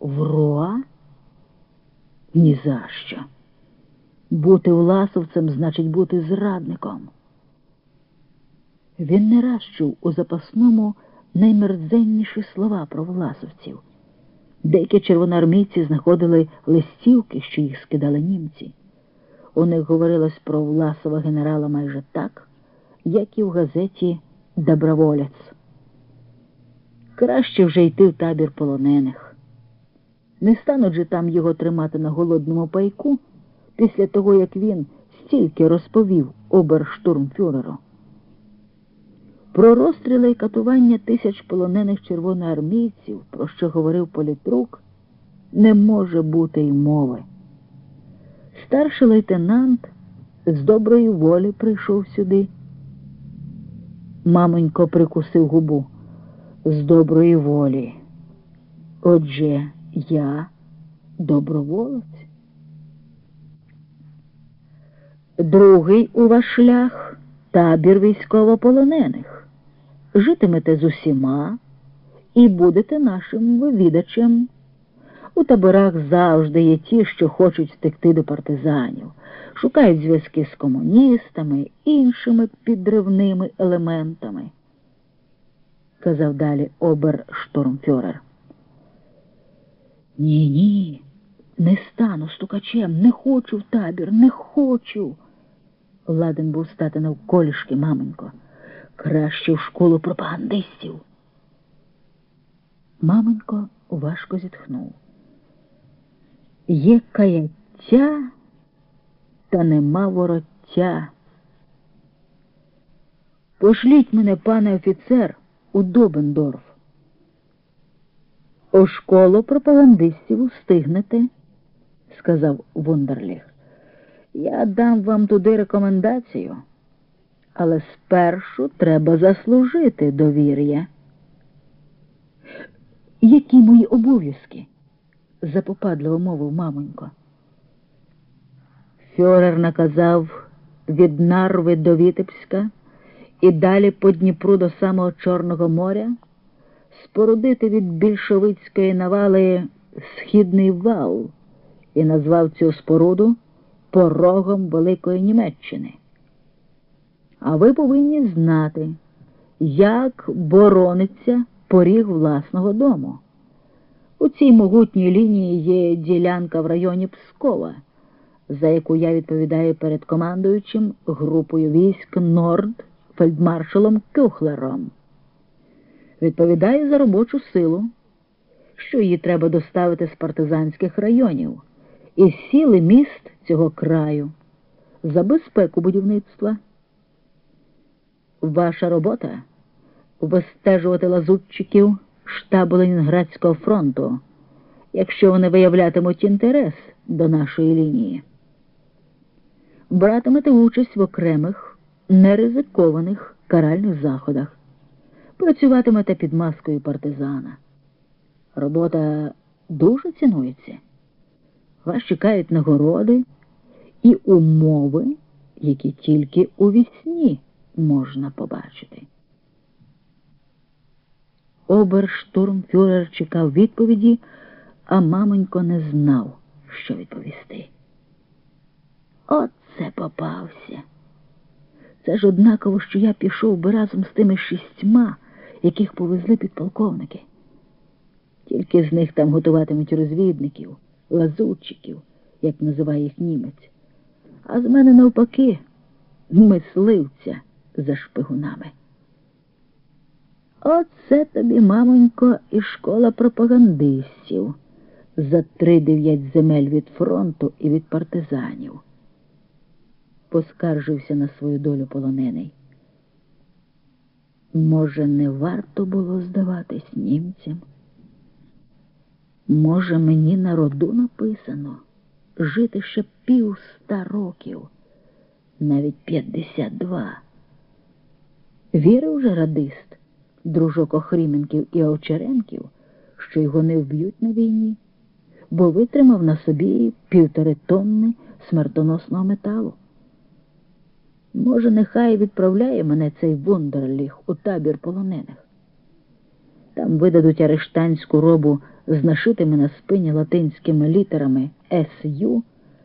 В Роа? Ні за що. Бути власовцем значить бути зрадником. Він не раз чув у запасному наймерзенніші слова про власовців. Деякі червоноармійці знаходили листівки, що їх скидали німці. У них говорилось про Власова генерала майже так, як і в газеті Доброволець. Краще вже йти в табір полонених. Не стануть же там його тримати на голодному пайку після того, як він стільки розповів оберштурмфюреру. Про розстріли і катування тисяч полонених червоноармійців, про що говорив політрук, не може бути й мови. Старший лейтенант з доброї волі прийшов сюди. Маменько прикусив губу з доброї волі. Отже, я доброволець. Другий у ваш шлях табір військовополонених. Житимете з усіма і будете нашим вивідачем. У таборах завжди є ті, що хочуть втекти до партизанів, шукають зв'язки з комуністами, іншими підривними елементами, казав далі оберштурмфюрер. Ні, ні, не стану стукачем, не хочу в табір, не хочу. Ладен був стати навколішки, маменько. Краще в школу пропагандистів. Маменько важко зітхнув. Є каяття, та нема вороття. Пошліть мене, пане офіцер, у Добендорф. У школу пропагандистів устигнете, сказав Вундерліх. Я дам вам туди рекомендацію, але спершу треба заслужити довір'я. Які мої обов'язки? запопадливо мовив мамонько. Фьорер наказав від Нарви до Вітебська і далі по Дніпру до самого Чорного моря спорудити від більшовицької навали східний вал і назвав цю споруду порогом Великої Німеччини. А ви повинні знати, як борониться поріг власного дому. У цій могутній лінії є ділянка в районі Пскова, за яку я відповідаю перед командуючим групою військ Норд фельдмаршалом Кюхлером. Відповідаю за робочу силу, що її треба доставити з партизанських районів і сіли міст цього краю за безпеку будівництва. Ваша робота вистежувати лазутчиків штабу Ленінградського фронту, якщо вони виявлятимуть інтерес до нашої лінії. Братимете участь в окремих неризикованих каральних заходах, працюватимете під маскою партизана. Робота дуже цінується. Вас чекають нагороди і умови, які тільки у вісні можна побачити. Оберштурмфюрер чекав відповіді, а мамонько не знав, що відповісти. Оце попався. Це ж однаково, що я пішов би разом з тими шістьма, яких повезли підполковники. Тільки з них там готуватимуть розвідників, лазутчиків, як називає їх німець. А з мене навпаки мисливця за шпигунами. Оце тобі, мамонько, і школа пропагандистів за три дев'ять земель від фронту і від партизанів. Поскаржився на свою долю полонений. Може, не варто було здаватись німцям? Може, мені на роду написано жити ще пів ста років, навіть п'ятдесят два. Вірив же радист, дружок Охріменків і Овчаренків, що його не вб'ють на війні, бо витримав на собі півтори тонни смертоносного металу. Може, нехай відправляє мене цей Вондерліх у табір полонених. Там видадуть арештанську робу з нашитими на спині латинськими літерами СЮ